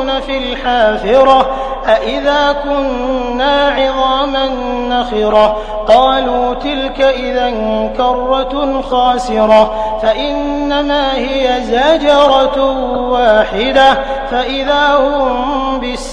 لمردودون في الحافرة أئذا كنا عظاما نخرة؟ قالوا تلك إذا كرة خاسرة فإنما هي زجرة واحدة فإذا هم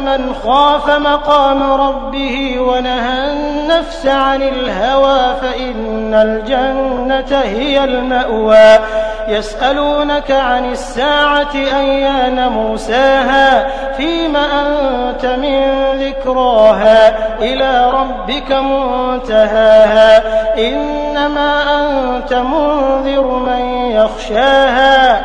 من خاف مقام ربه ونهى النفس عن الهوى فإن الجنة هي المأوى. يسألونك عن الساعة أيان موساها؟ فيم أنت من ذكراها؟ إلى ربك منتهاها. إنما أنت منذر من يخشاها.